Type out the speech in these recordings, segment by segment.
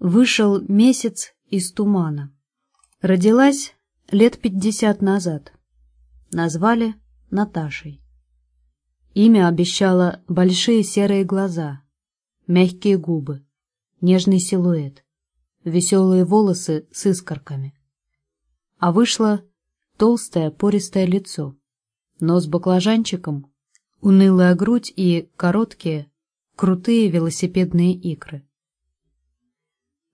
Вышел месяц из тумана. Родилась лет пятьдесят назад. Назвали Наташей. Имя обещало большие серые глаза, мягкие губы, нежный силуэт, веселые волосы с искорками. А вышло толстое пористое лицо, нос баклажанчиком, унылая грудь и короткие, крутые велосипедные икры.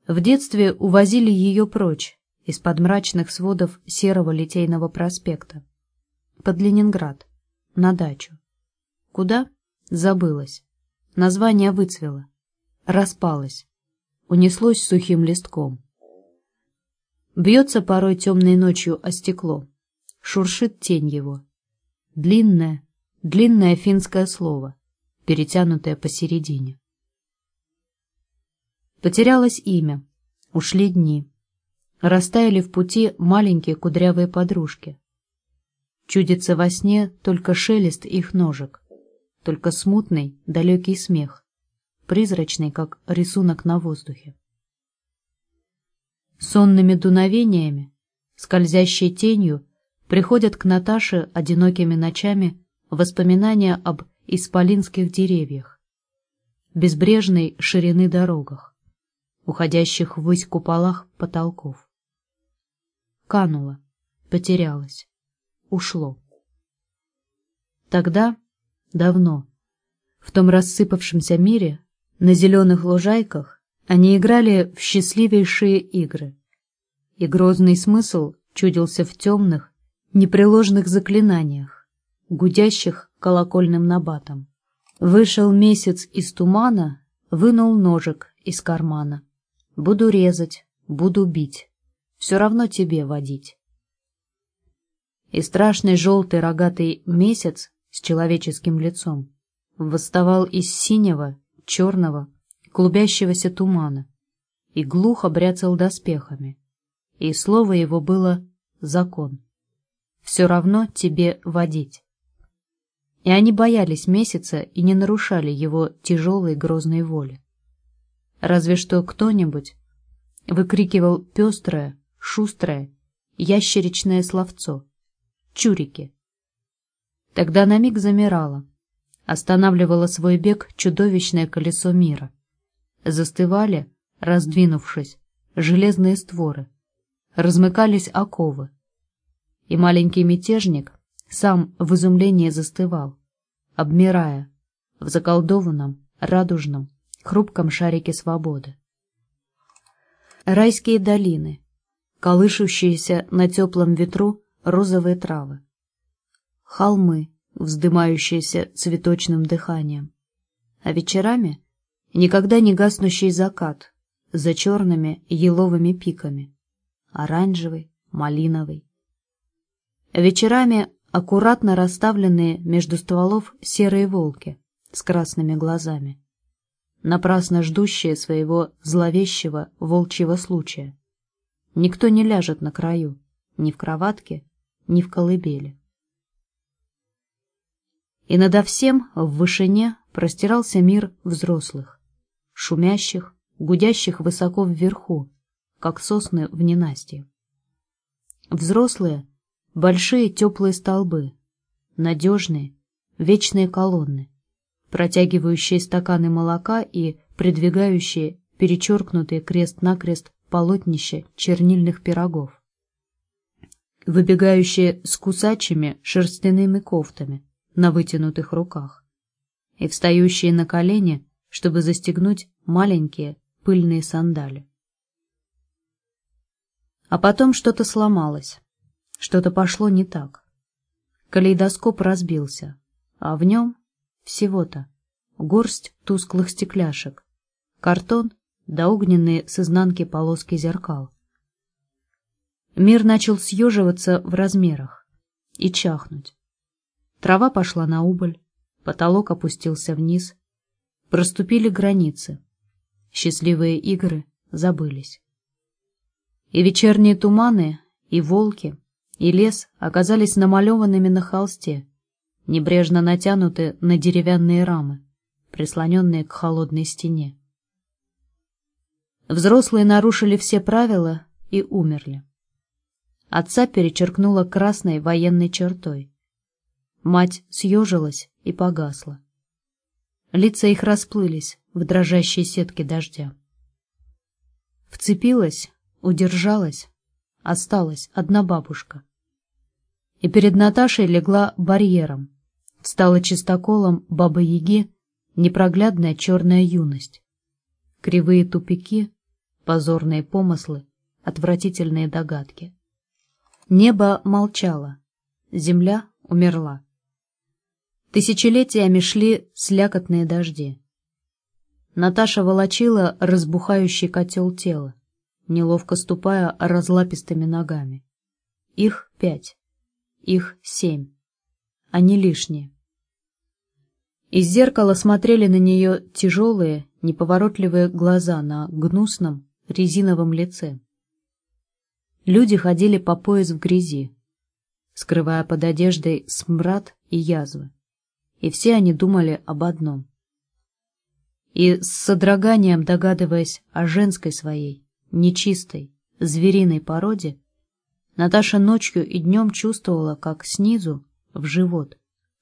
В детстве увозили ее прочь, из-под мрачных сводов серого Литейного проспекта, под Ленинград, на дачу. Куда? Забылось. Название выцвело, распалось, унеслось сухим листком. Бьется порой темной ночью о стекло, шуршит тень его. Длинное, длинное финское слово, перетянутое посередине. Потерялось имя, ушли дни. Растаяли в пути маленькие кудрявые подружки. Чудится во сне только шелест их ножек, только смутный, далекий смех, призрачный, как рисунок на воздухе. Сонными дуновениями, скользящей тенью, приходят к Наташе одинокими ночами воспоминания об исполинских деревьях, безбрежной ширины дорогах, уходящих ввысь куполах потолков. Кануло, потерялось, ушло. Тогда, давно, в том рассыпавшемся мире, на зеленых лужайках, они играли в счастливейшие игры, и грозный смысл чудился в темных, непреложных заклинаниях, гудящих колокольным набатом. Вышел месяц из тумана, вынул ножик из кармана. Буду резать, буду бить, все равно тебе водить. И страшный желтый рогатый месяц с человеческим лицом восставал из синего, черного, клубящегося тумана и глухо бряцал доспехами, и слово его было «закон». Все равно тебе водить. И они боялись месяца и не нарушали его тяжелой грозной воли. Разве что кто-нибудь выкрикивал пестрое, шустрое, ящеричное словцо. Чурики. Тогда на миг замирало, останавливало свой бег чудовищное колесо мира. Застывали, раздвинувшись, железные створы, размыкались оковы. И маленький мятежник сам в изумлении застывал, обмирая в заколдованном, радужном, хрупком шарике свободы. Райские долины, колышущиеся на теплом ветру розовые травы. Холмы, вздымающиеся цветочным дыханием. А вечерами никогда не гаснущий закат за черными еловыми пиками. Оранжевый, малиновый. Вечерами аккуратно расставленные между стволов серые волки с красными глазами напрасно ждущие своего зловещего волчьего случая. Никто не ляжет на краю, ни в кроватке, ни в колыбели. И надо всем в вышине простирался мир взрослых, шумящих, гудящих высоко вверху, как сосны в ненастье. Взрослые — большие теплые столбы, надежные, вечные колонны, протягивающие стаканы молока и придвигающие перечеркнутые крест-накрест полотнище чернильных пирогов, выбегающие с кусачими шерстяными кофтами на вытянутых руках и встающие на колени, чтобы застегнуть маленькие пыльные сандали. А потом что-то сломалось, что-то пошло не так. Калейдоскоп разбился, а в нем всего-то. Горсть тусклых стекляшек. Картон да огненные с изнанки полоски зеркал. Мир начал съеживаться в размерах и чахнуть. Трава пошла на убыль, потолок опустился вниз. Проступили границы. Счастливые игры забылись. И вечерние туманы, и волки, и лес оказались намалеванными на холсте, небрежно натянуты на деревянные рамы, прислоненные к холодной стене. Взрослые нарушили все правила и умерли. Отца перечеркнула красной военной чертой. Мать съежилась и погасла. Лица их расплылись в дрожащей сетке дождя. Вцепилась, удержалась, осталась одна бабушка. И перед Наташей легла барьером, стала чистоколом бабы-яги непроглядная черная юность. Кривые тупики, позорные помыслы, отвратительные догадки. Небо молчало, земля умерла. Тысячелетиями шли слякотные дожди. Наташа волочила разбухающий котел тела, неловко ступая разлапистыми ногами. Их пять, их семь. Они лишние. Из зеркала смотрели на нее тяжелые, неповоротливые глаза на гнусном, резиновом лице. Люди ходили по пояс в грязи, скрывая под одеждой смрад и язвы. И все они думали об одном. И с содроганием догадываясь о женской своей, нечистой, звериной породе, Наташа ночью и днем чувствовала, как снизу, в живот,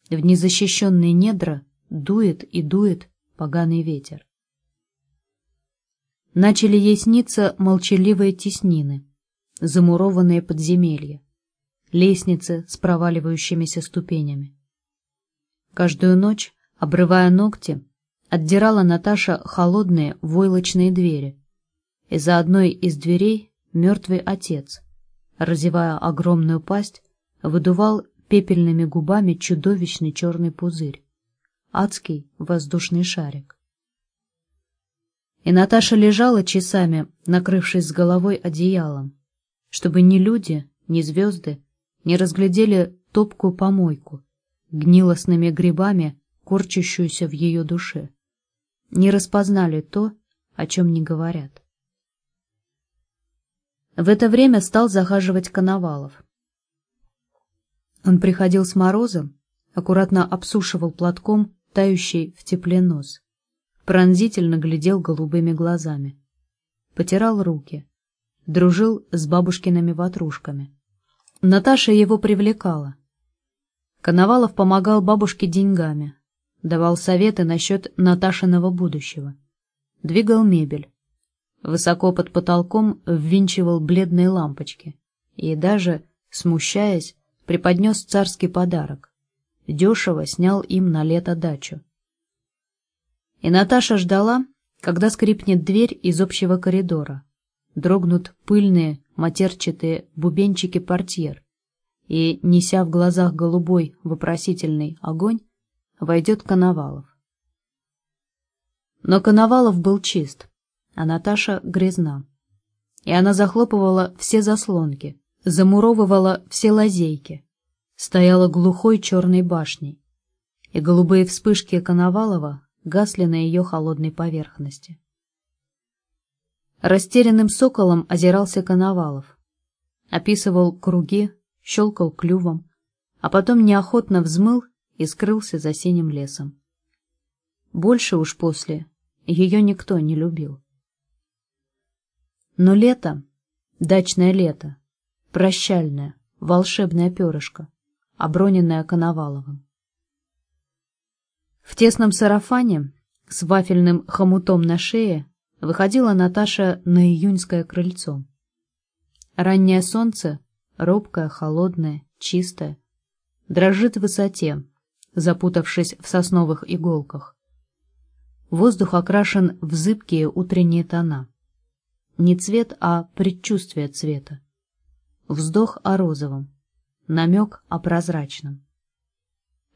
в незащищенные недра дует и дует поганый ветер. Начали ей сниться молчаливые теснины, замурованные подземелья, лестницы с проваливающимися ступенями. Каждую ночь, обрывая ногти, отдирала Наташа холодные войлочные двери, и за одной из дверей мертвый отец, разевая огромную пасть, выдувал пепельными губами чудовищный черный пузырь, адский воздушный шарик. И Наташа лежала часами, накрывшись с головой одеялом, чтобы ни люди, ни звезды не разглядели топкую помойку, гнилостными грибами, корчащуюся в ее душе, не распознали то, о чем не говорят. В это время стал захаживать Коновалов. Он приходил с морозом, аккуратно обсушивал платком тающий в тепле нос, пронзительно глядел голубыми глазами, потирал руки, дружил с бабушкиными ватрушками. Наташа его привлекала. Коновалов помогал бабушке деньгами, давал советы насчет Наташиного будущего, двигал мебель, высоко под потолком ввинчивал бледные лампочки. И даже, смущаясь, преподнес царский подарок. Дешево снял им на лето дачу. И Наташа ждала, когда скрипнет дверь из общего коридора дрогнут пыльные матерчатые бубенчики портьер, и, неся в глазах голубой вопросительный огонь, войдет Коновалов. Но Коновалов был чист, а Наташа грязна. И она захлопывала все заслонки, замуровывала все лазейки, стояла глухой черной башней, и голубые вспышки Коновалова гасли на ее холодной поверхности. Растерянным соколом озирался Коновалов. Описывал круги, щелкал клювом, а потом неохотно взмыл и скрылся за синим лесом. Больше уж после ее никто не любил. Но лето, дачное лето, прощальное, волшебное перышко, оброненное Коноваловым. В тесном сарафане с вафельным хомутом на шее выходила Наташа на июньское крыльцо. Раннее солнце, робкое, холодное, чистое, дрожит в высоте, запутавшись в сосновых иголках. Воздух окрашен в зыбкие утренние тона. Не цвет, а предчувствие цвета. Вздох о розовом, намек о прозрачном.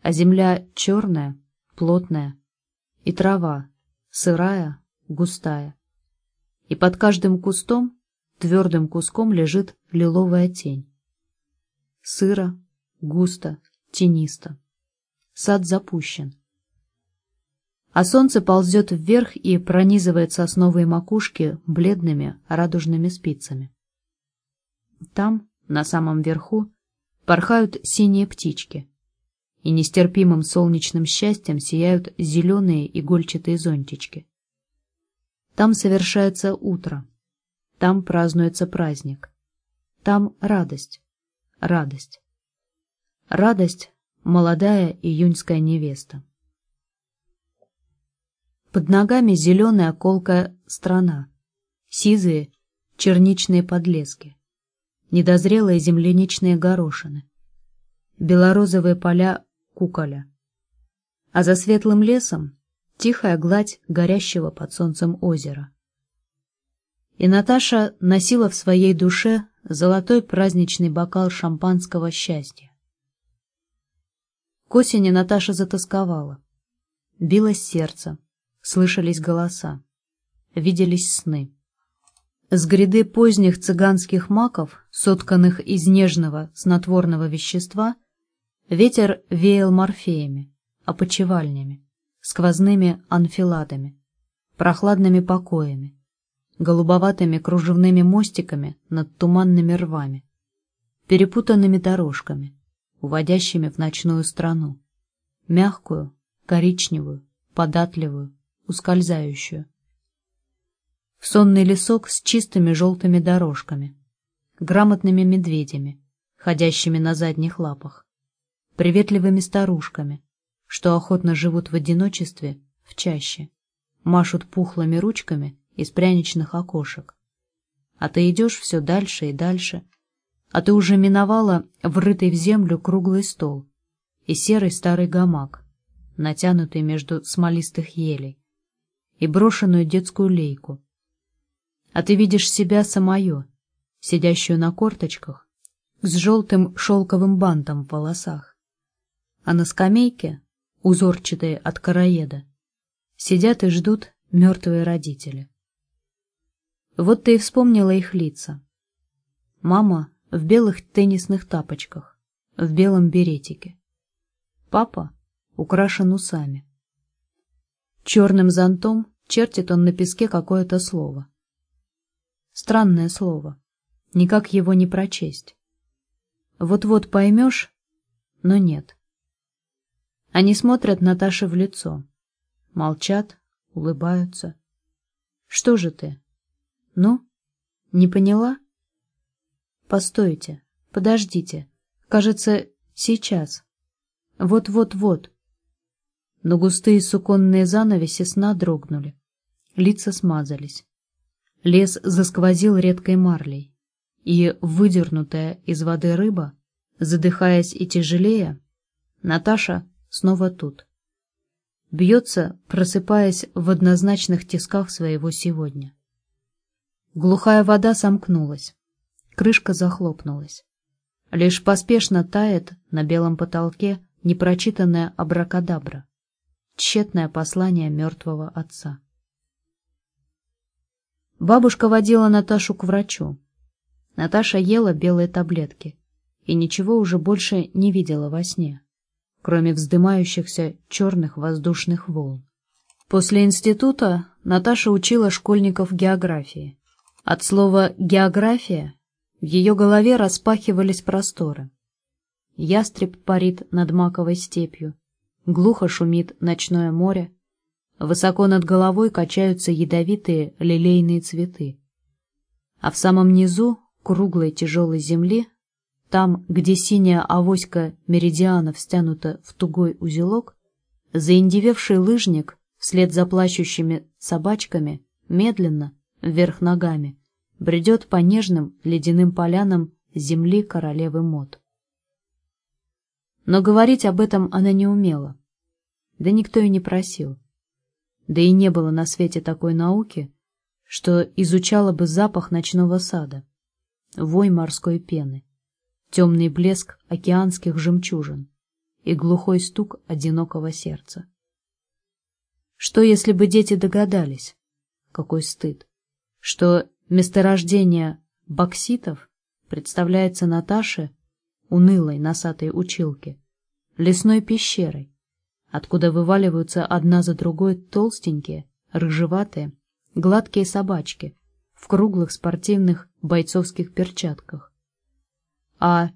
А земля черная, плотная, и трава, сырая, густая. И под каждым кустом, твердым куском лежит лиловая тень. Сыро, густо, тенисто. Сад запущен. А солнце ползет вверх и пронизывает сосновые макушки бледными радужными спицами. Там, на самом верху, порхают синие птички, и нестерпимым солнечным счастьем сияют зеленые игольчатые зонтички. Там совершается утро. Там празднуется праздник. Там радость. Радость. Радость — молодая июньская невеста. Под ногами зеленая колкая страна, сизые черничные подлески, недозрелые земляничные горошины, белорозовые поля куколя. А за светлым лесом тихая гладь горящего под солнцем озера. И Наташа носила в своей душе золотой праздничный бокал шампанского счастья. К осени Наташа затасковала. Билось сердце, слышались голоса, виделись сны. С гряды поздних цыганских маков, сотканных из нежного снотворного вещества, ветер веял морфеями, опочивальнями, сквозными анфиладами, прохладными покоями, голубоватыми кружевными мостиками над туманными рвами, перепутанными дорожками, уводящими в ночную страну, мягкую, коричневую, податливую, ускользающую. Сонный лесок с чистыми желтыми дорожками, грамотными медведями, ходящими на задних лапах, приветливыми старушками, что охотно живут в одиночестве в чаще, машут пухлыми ручками из пряничных окошек. А ты идешь все дальше и дальше, а ты уже миновала врытый в землю круглый стол и серый старый гамак, натянутый между смолистых елей, и брошенную детскую лейку. А ты видишь себя самое, сидящую на корточках, с желтым шелковым бантом в волосах. А на скамейке, узорчатые от короеда, сидят и ждут мертвые родители. Вот ты и вспомнила их лица. Мама в белых теннисных тапочках, в белом беретике. Папа украшен усами. Черным зонтом чертит он на песке какое-то слово. Странное слово. Никак его не прочесть. Вот-вот поймешь, но нет. Они смотрят Наташе в лицо. Молчат, улыбаются. Что же ты? Ну, не поняла? Постойте, подождите. Кажется, сейчас. Вот-вот-вот. Но густые суконные занавеси сна дрогнули. Лица смазались. Лес засквозил редкой марлей. И выдернутая из воды рыба, задыхаясь и тяжелее, Наташа снова тут. Бьется, просыпаясь в однозначных тисках своего сегодня. Глухая вода сомкнулась. Крышка захлопнулась. Лишь поспешно тает на белом потолке непрочитанная абракадабра. Тщетное послание мертвого отца. Бабушка водила Наташу к врачу. Наташа ела белые таблетки и ничего уже больше не видела во сне, кроме вздымающихся черных воздушных волн. После института Наташа учила школьников географии. От слова «география» в ее голове распахивались просторы. Ястреб парит над маковой степью, глухо шумит ночное море, высоко над головой качаются ядовитые лилейные цветы. А в самом низу круглой тяжелой земли, там, где синяя авоська меридианов стянута в тугой узелок, заиндевевший лыжник вслед за плачущими собачками медленно, вверх ногами, бредет по нежным ледяным полянам земли королевы Мод. Но говорить об этом она не умела, да никто и не просил. Да и не было на свете такой науки, что изучала бы запах ночного сада, вой морской пены, темный блеск океанских жемчужин и глухой стук одинокого сердца. Что, если бы дети догадались? Какой стыд! Что Месторождение бокситов представляется Наташе, унылой носатой училке, лесной пещерой, откуда вываливаются одна за другой толстенькие, рыжеватые, гладкие собачки в круглых спортивных бойцовских перчатках. А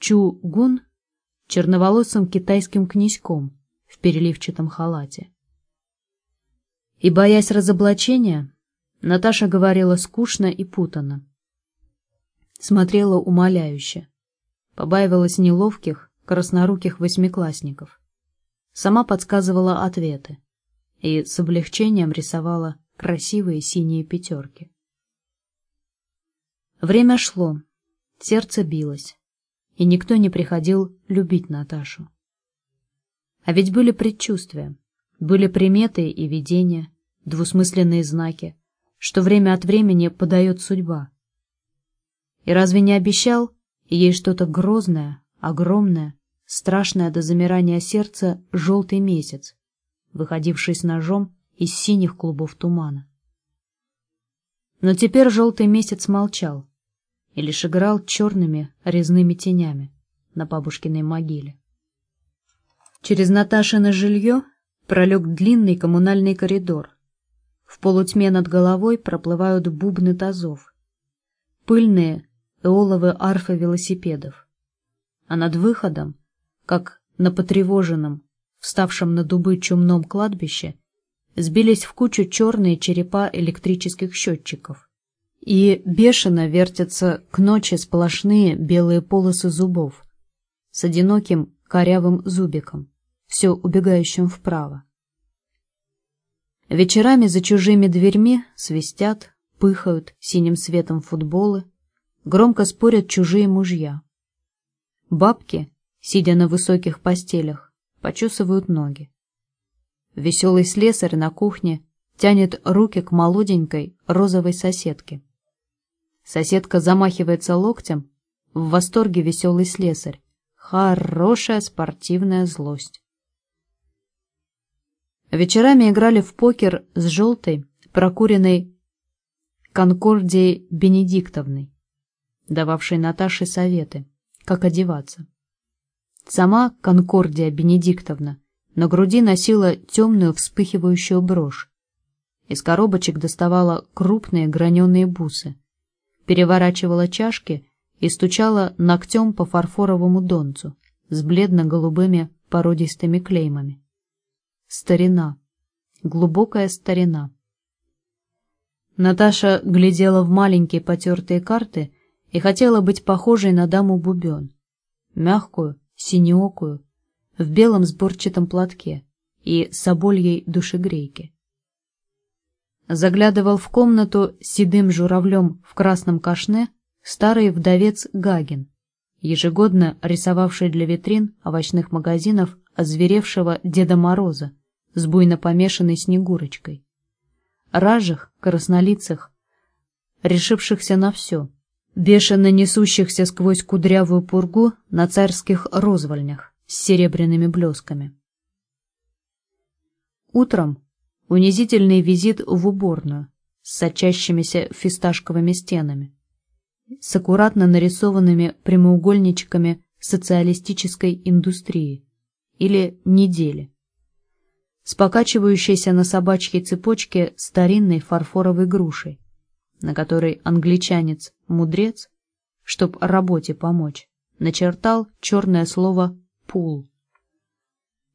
Чу-Гун — черноволосым китайским князьком в переливчатом халате. И, боясь разоблачения, Наташа говорила скучно и путанно. Смотрела умоляюще. Побаивалась неловких, красноруких восьмиклассников. Сама подсказывала ответы и с облегчением рисовала красивые синие пятерки. Время шло, сердце билось, и никто не приходил любить Наташу. А ведь были предчувствия, были приметы и видения, двусмысленные знаки, что время от времени подает судьба. И разве не обещал ей что-то грозное, огромное, страшное до замирания сердца желтый месяц, выходивший с ножом из синих клубов тумана? Но теперь желтый месяц молчал и лишь играл черными резными тенями на бабушкиной могиле. Через Наташино жилье пролег длинный коммунальный коридор, в полутьме над головой проплывают бубны тазов. Пыльные эоловые арфы велосипедов. А над выходом, как на потревоженном, вставшем на дубы чумном кладбище, сбились в кучу черные черепа электрических счетчиков. И бешено вертятся к ночи сплошные белые полосы зубов с одиноким корявым зубиком, все убегающим вправо. Вечерами за чужими дверьми свистят, пыхают синим светом футболы, громко спорят чужие мужья. Бабки, сидя на высоких постелях, почесывают ноги. Веселый слесарь на кухне тянет руки к молоденькой розовой соседке. Соседка замахивается локтем, в восторге веселый слесарь. Хорошая спортивная злость. Вечерами играли в покер с желтой, прокуренной Конкордией Бенедиктовной, дававшей Наташе советы, как одеваться. Сама Конкордия Бенедиктовна на груди носила темную вспыхивающую брошь. Из коробочек доставала крупные граненые бусы, переворачивала чашки и стучала ногтем по фарфоровому донцу с бледно-голубыми породистыми клеймами. Старина. Глубокая старина. Наташа глядела в маленькие потертые карты и хотела быть похожей на даму Бубен. Мягкую, синеокую, в белом сборчатом платке и собольей душегрейке. Заглядывал в комнату седым журавлем в красном кашне старый вдовец Гагин, ежегодно рисовавший для витрин овощных магазинов озверевшего Деда Мороза с буйно помешанной Снегурочкой. Ражих, краснолицых, решившихся на все, бешено несущихся сквозь кудрявую пургу на царских розвольнях с серебряными блесками. Утром унизительный визит в уборную с сочащимися фисташковыми стенами, с аккуратно нарисованными прямоугольничками социалистической индустрии, или недели. С покачивающейся на собачьей цепочке старинной фарфоровой грушей, на которой англичанец-мудрец, чтоб работе помочь, начертал черное слово «пул»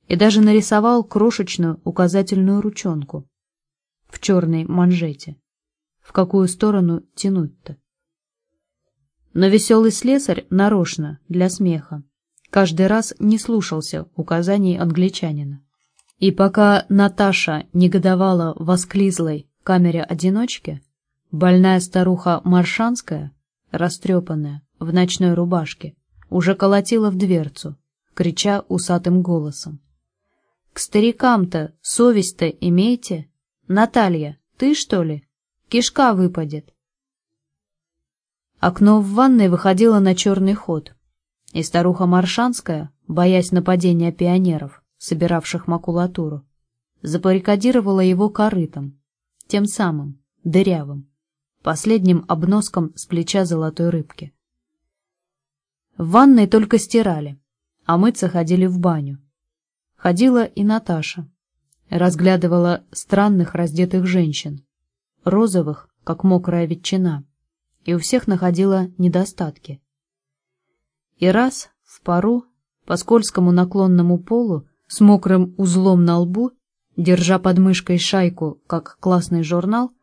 и даже нарисовал крошечную указательную ручонку в черной манжете. В какую сторону тянуть-то? Но веселый слесарь нарочно, для смеха, каждый раз не слушался указаний англичанина. И пока Наташа негодовала в осклизлой камере-одиночке, больная старуха Маршанская, растрепанная, в ночной рубашке, уже колотила в дверцу, крича усатым голосом. «К старикам-то совесть-то имейте? Наталья, ты что ли? Кишка выпадет!» Окно в ванной выходило на черный ход — и старуха Маршанская, боясь нападения пионеров, собиравших макулатуру, запарикадировала его корытом, тем самым, дырявым, последним обноском с плеча золотой рыбки. В ванной только стирали, а мыться ходили в баню. Ходила и Наташа, разглядывала странных раздетых женщин, розовых, как мокрая ветчина, и у всех находила недостатки. И раз, в пару, по скользкому наклонному полу, с мокрым узлом на лбу, держа под мышкой шайку, как классный журнал,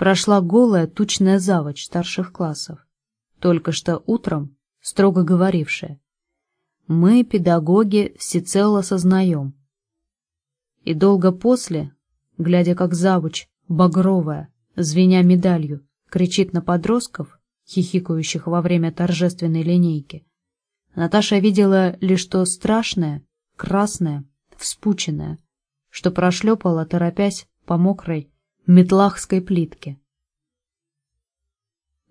прошла голая тучная заводь старших классов, только что утром строго говорившая «Мы, педагоги, всецело сознаем». И долго после, глядя как завуч, багровая, звеня медалью, кричит на подростков, хихикающих во время торжественной линейки, Наташа видела лишь то страшное, красное, вспученное, что прошлепало, торопясь по мокрой метлахской плитке.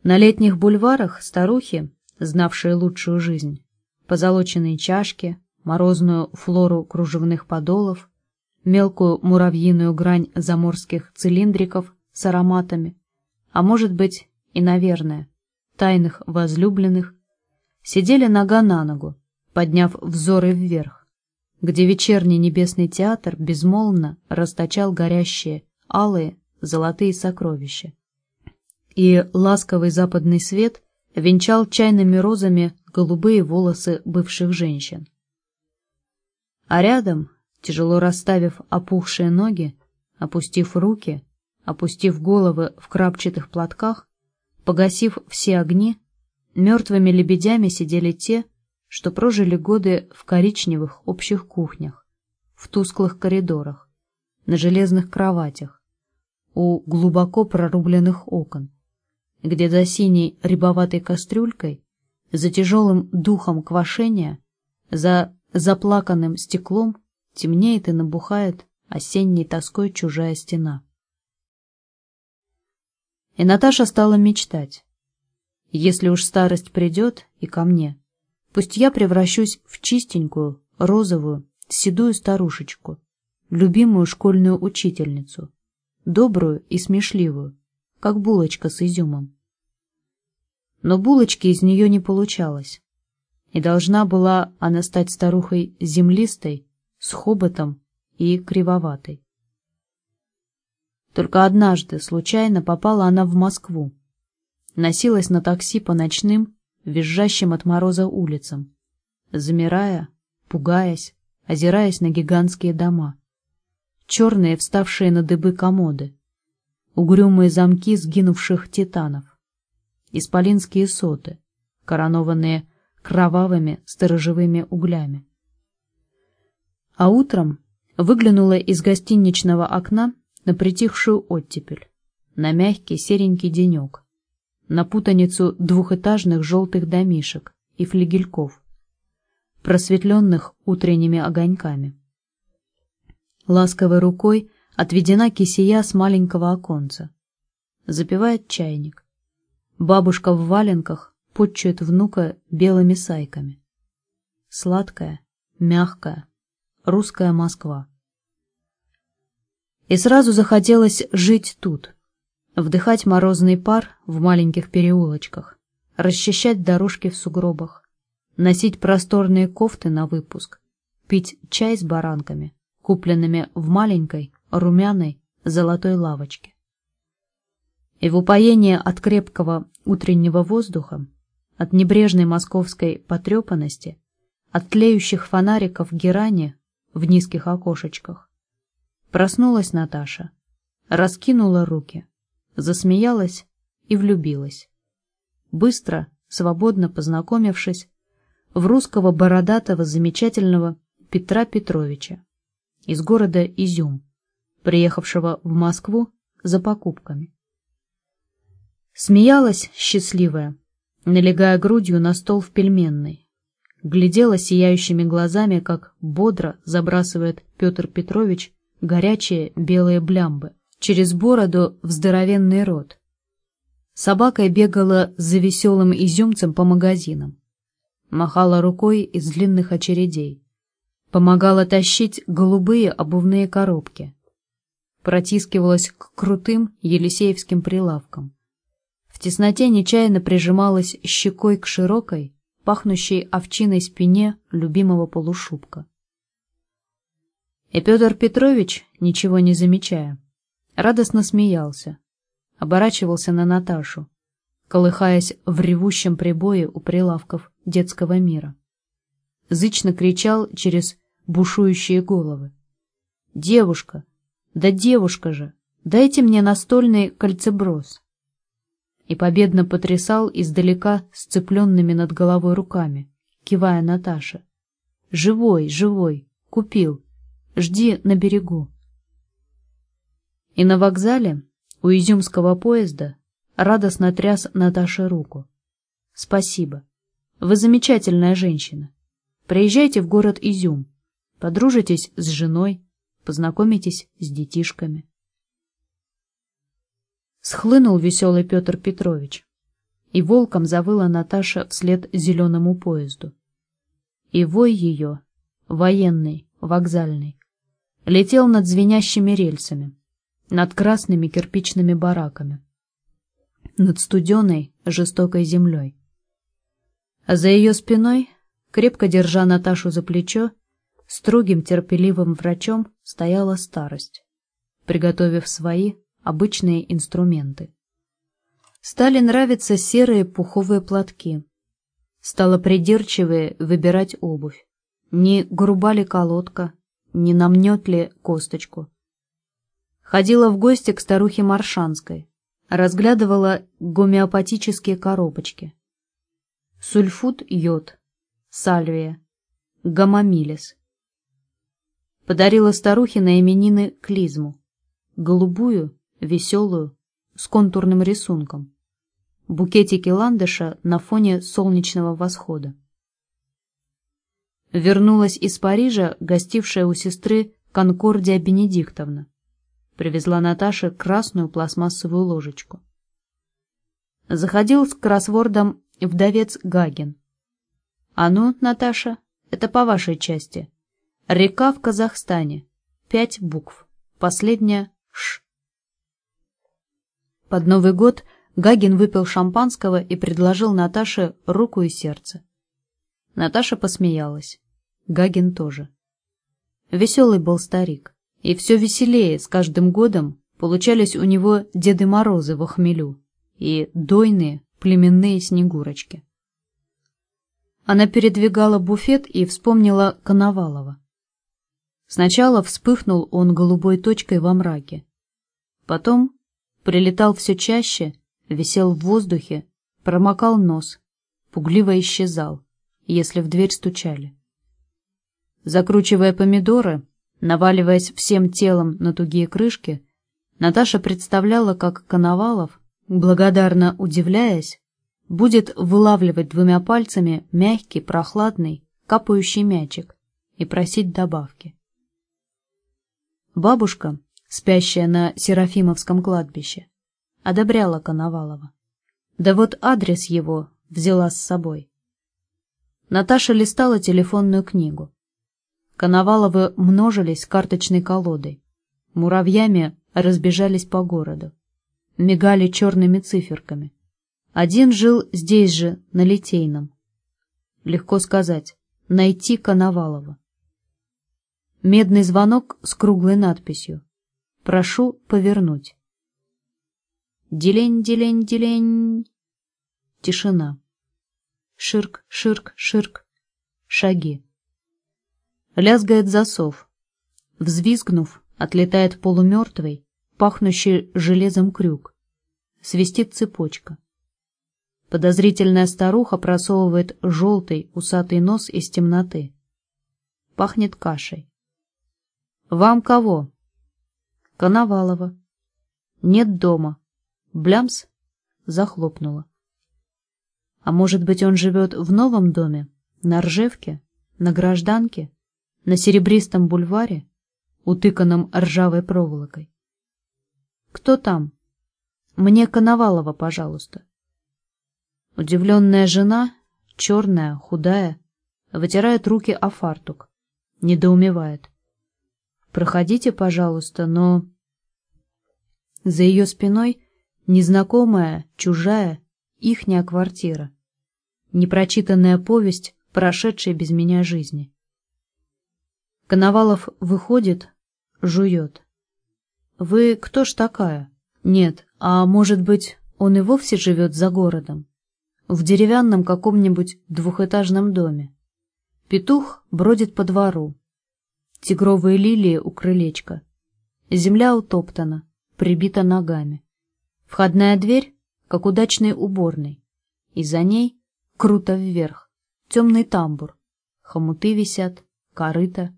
На летних бульварах старухи, знавшие лучшую жизнь, позолоченные чашки, морозную флору кружевных подолов, мелкую муравьиную грань заморских цилиндриков с ароматами, а может быть и, наверное, тайных возлюбленных, сидели нога на ногу, подняв взоры вверх, где вечерний небесный театр безмолвно расточал горящие, алые, золотые сокровища. И ласковый западный свет венчал чайными розами голубые волосы бывших женщин. А рядом, тяжело расставив опухшие ноги, опустив руки, опустив головы в крапчатых платках, погасив все огни, мертвыми лебедями сидели те, что прожили годы в коричневых общих кухнях, в тусклых коридорах, на железных кроватях, у глубоко прорубленных окон, где за синей рябоватой кастрюлькой, за тяжелым духом квашения, за заплаканным стеклом темнеет и набухает осенней тоской чужая стена. И Наташа стала мечтать. Если уж старость придет и ко мне, пусть я превращусь в чистенькую, розовую, седую старушечку, любимую школьную учительницу, добрую и смешливую, как булочка с изюмом. Но булочки из нее не получалось, и должна была она стать старухой землистой, с хоботом и кривоватой. Только однажды случайно попала она в Москву, носилась на такси по ночным, визжащим от мороза улицам, замирая, пугаясь, озираясь на гигантские дома. Черные, вставшие на дыбы комоды, угрюмые замки сгинувших титанов, исполинские соты, коронованные кровавыми сторожевыми углями. А утром выглянула из гостиничного окна на притихшую оттепель, на мягкий серенький денек, на путаницу двухэтажных желтых домишек и флигельков, просветленных утренними огоньками. Ласковой рукой отведена кисия с маленького оконца. Запивает чайник. Бабушка в валенках подчует внука белыми сайками. Сладкая, мягкая, русская Москва. И сразу захотелось жить тут, вдыхать морозный пар в маленьких переулочках, расчищать дорожки в сугробах, носить просторные кофты на выпуск, пить чай с баранками, купленными в маленькой, румяной, золотой лавочке. И в упоение от крепкого утреннего воздуха, от небрежной московской потрепанности, от тлеющих фонариков герани в низких окошечках, проснулась Наташа, раскинула руки, засмеялась и влюбилась. Быстро, свободно познакомившись, в русского бородатого замечательного Петра Петровича из города Изюм, приехавшего в Москву за покупками. Смеялась счастливая, налегая грудью на стол в пельменной. Глядела сияющими глазами, как бодро забрасывает Петр Петрович горячие белые блямбы через бороду в здоровенный рот. Собака бегала за веселым изюмцем по магазинам. Махала рукой из длинных очередей. Помогала тащить голубые обувные коробки. Протискивалась к крутым елисеевским прилавкам. В тесноте нечаянно прижималась щекой к широкой, пахнущей овчиной спине любимого полушубка. И Петр Петрович, ничего не замечая, радостно смеялся, оборачивался на Наташу, колыхаясь в ревущем прибое у прилавков детского мира. Зычно кричал через бушующие головы. «Девушка! Да девушка же! Дайте мне настольный кольцеброс. И победно потрясал издалека сцепленными над головой руками, кивая Наташе. Живой, живой, купил. Жди на берегу. И на вокзале, у изюмского поезда, радостно тряс Наташе руку. Спасибо. Вы замечательная женщина. Приезжайте в город Изюм, подружитесь с женой, познакомитесь с детишками. Схлынул веселый Петр Петрович, и волком завыла Наташа вслед зеленому поезду. И вой ее, военный, вокзальный, летел над звенящими рельсами, над красными кирпичными бараками, над студеной, жестокой землей. А за ее спиной, крепко держа Наташу за плечо, строгим терпеливым врачом стояла старость, приготовив свои обычные инструменты. Стали нравиться серые пуховые платки. Стало придирчивее выбирать обувь. Не груба ли колодка, не намнет ли косточку. Ходила в гости к старухе Маршанской, разглядывала гомеопатические коробочки. Сульфут йод, сальвия, гамамилис. Подарила старухе на именины клизму, голубую, веселую, с контурным рисунком. Букетики ландыша на фоне солнечного восхода. Вернулась из Парижа, гостившая у сестры Конкордия Бенедиктовна. Привезла Наташе красную пластмассовую ложечку. Заходил с кроссвордом вдовец Гагин. «А ну, Наташа, это по вашей части. Река в Казахстане. Пять букв. Последняя — Ш». Под Новый год Гагин выпил шампанского и предложил Наташе руку и сердце. Наташа посмеялась. Гагин тоже. Веселый был старик. И все веселее с каждым годом получались у него Деды Морозы в хмелю и дойные племенные снегурочки. Она передвигала буфет и вспомнила Коновалова. Сначала вспыхнул он голубой точкой во мраке. Потом прилетал все чаще, висел в воздухе, промокал нос, пугливо исчезал если в дверь стучали. Закручивая помидоры, наваливаясь всем телом на тугие крышки, Наташа представляла, как Коновалов, благодарно удивляясь, будет вылавливать двумя пальцами мягкий, прохладный, капающий мячик и просить добавки. Бабушка, спящая на Серафимовском кладбище, одобряла Коновалова. Да вот адрес его взяла с собой. Наташа листала телефонную книгу. Коноваловы множились карточной колодой. Муравьями разбежались по городу. Мигали черными циферками. Один жил здесь же, на Литейном. Легко сказать, найти Коновалова. Медный звонок с круглой надписью. Прошу повернуть. Делень, делень, делень. Тишина. Ширк, ширк, ширк. Шаги. Лязгает засов. Взвизгнув, отлетает полумертвый, пахнущий железом крюк. Свистит цепочка. Подозрительная старуха просовывает желтый усатый нос из темноты. Пахнет кашей. «Вам кого?» «Коновалова». «Нет дома». Блямс захлопнула. А может быть, он живет в новом доме, на Ржевке, на Гражданке, на Серебристом бульваре, утыканном ржавой проволокой? Кто там? Мне Коновалова, пожалуйста. Удивленная жена, черная, худая, вытирает руки о фартук, недоумевает. Проходите, пожалуйста, но... За ее спиной незнакомая, чужая, ихняя квартира. Непрочитанная повесть, прошедшая без меня жизни. Коновалов выходит, жует. «Вы кто ж такая?» «Нет, а может быть, он и вовсе живет за городом? В деревянном каком-нибудь двухэтажном доме. Петух бродит по двору. Тигровые лилии у крылечка. Земля утоптана, прибита ногами. Входная дверь, как удачный уборный, и за ней круто вверх, темный тамбур, хомуты висят, корыто.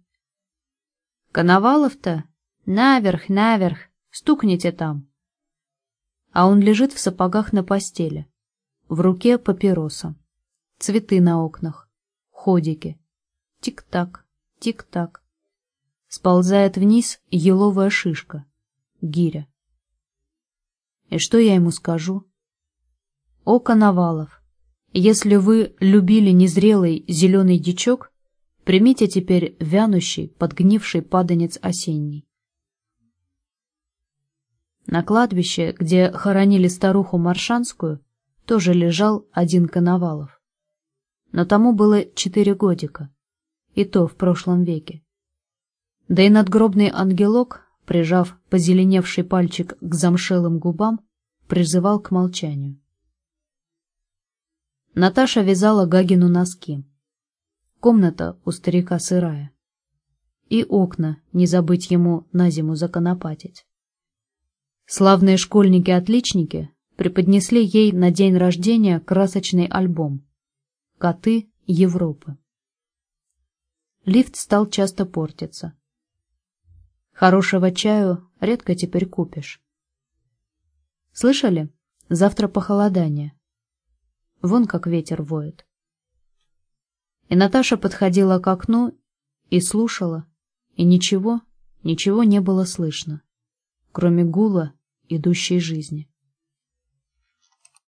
Коновалов-то наверх, наверх, стукните там. А он лежит в сапогах на постели, в руке папироса, цветы на окнах, ходики, тик-так, тик-так. Сползает вниз еловая шишка, гиря. И что я ему скажу? О, Коновалов, если вы любили незрелый зеленый дичок, примите теперь вянущий, подгнивший паданец осенний. На кладбище, где хоронили старуху Маршанскую, тоже лежал один Коновалов. Но тому было четыре годика, и то в прошлом веке. Да и надгробный ангелок прижав позеленевший пальчик к замшелым губам, призывал к молчанию. Наташа вязала Гагину носки. Комната у старика сырая. И окна не забыть ему на зиму законопатить. Славные школьники-отличники преподнесли ей на день рождения красочный альбом «Коты Европы». Лифт стал часто портиться. Хорошего чаю редко теперь купишь. Слышали? Завтра похолодание. Вон как ветер воет. И Наташа подходила к окну и слушала, и ничего, ничего не было слышно, кроме гула идущей жизни.